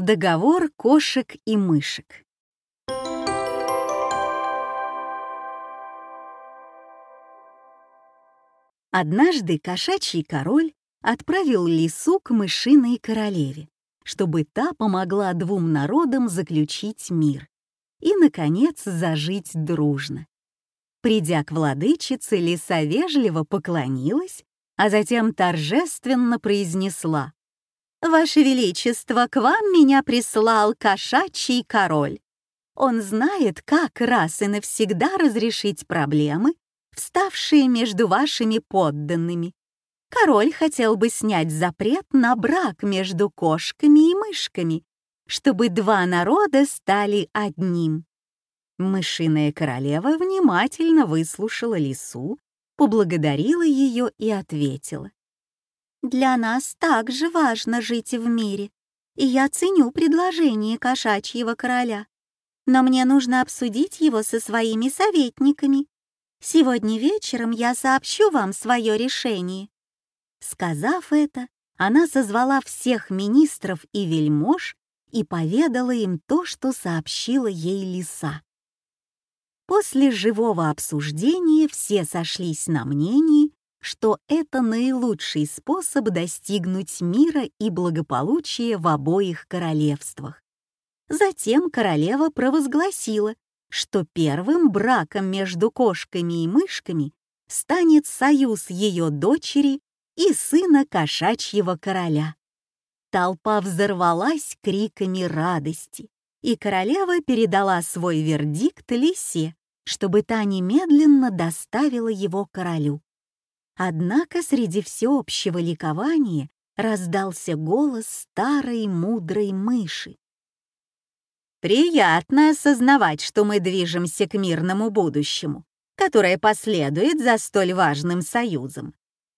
Договор кошек и мышек. Однажды кошачий король отправил лису к мышиной королеве, чтобы та помогла двум народам заключить мир и, наконец, зажить дружно. Придя к владычице, лиса вежливо поклонилась, а затем торжественно произнесла «Ваше Величество, к вам меня прислал кошачий король. Он знает, как раз и навсегда разрешить проблемы, вставшие между вашими подданными. Король хотел бы снять запрет на брак между кошками и мышками, чтобы два народа стали одним. Мышиная королева внимательно выслушала лису, поблагодарила ее и ответила. «Для нас также важно жить в мире, и я ценю предложение кошачьего короля. Но мне нужно обсудить его со своими советниками. Сегодня вечером я сообщу вам свое решение». Сказав это, она созвала всех министров и вельмож и поведала им то, что сообщила ей лиса. После живого обсуждения все сошлись на мнении, что это наилучший способ достигнуть мира и благополучия в обоих королевствах. Затем королева провозгласила, что первым браком между кошками и мышками станет союз ее дочери и сына кошачьего короля. Толпа взорвалась криками радости, и королева передала свой вердикт лисе, чтобы та немедленно доставила его королю. Однако среди всеобщего ликования раздался голос старой мудрой мыши. Приятно осознавать, что мы движемся к мирному будущему, которое последует за столь важным союзом.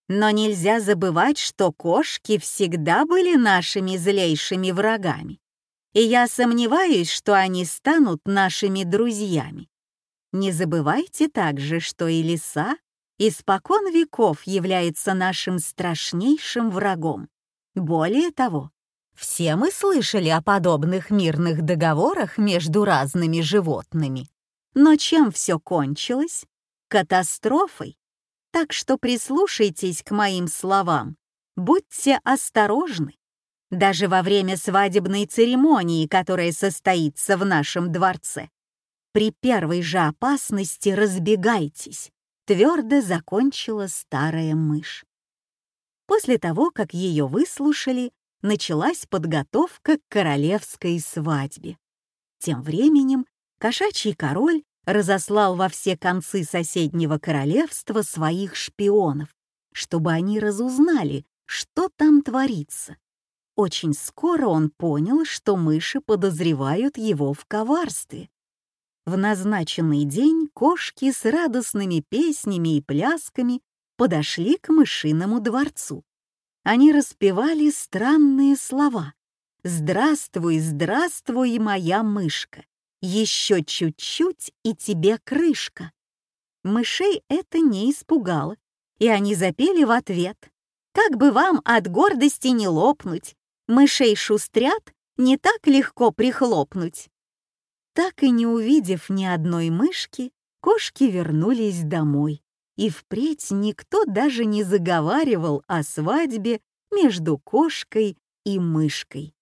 Но нельзя забывать, что кошки всегда были нашими злейшими врагами. И я сомневаюсь, что они станут нашими друзьями. Не забывайте также, что и лиса испокон веков является нашим страшнейшим врагом. Более того, все мы слышали о подобных мирных договорах между разными животными. Но чем все кончилось? Катастрофой. Так что прислушайтесь к моим словам. Будьте осторожны. Даже во время свадебной церемонии, которая состоится в нашем дворце. При первой же опасности разбегайтесь, твердо закончила старая мышь. После того, как ее выслушали, началась подготовка к королевской свадьбе. Тем временем кошачий король разослал во все концы соседнего королевства своих шпионов, чтобы они разузнали, что там творится. Очень скоро он понял, что мыши подозревают его в коварстве. В назначенный день кошки с радостными песнями и плясками подошли к мышиному дворцу они распевали странные слова. «Здравствуй, здравствуй, моя мышка! Еще чуть-чуть, и тебе крышка!» Мышей это не испугало, и они запели в ответ. «Как бы вам от гордости не лопнуть! Мышей шустрят, не так легко прихлопнуть!» Так и не увидев ни одной мышки, кошки вернулись домой и впредь никто даже не заговаривал о свадьбе между кошкой и мышкой.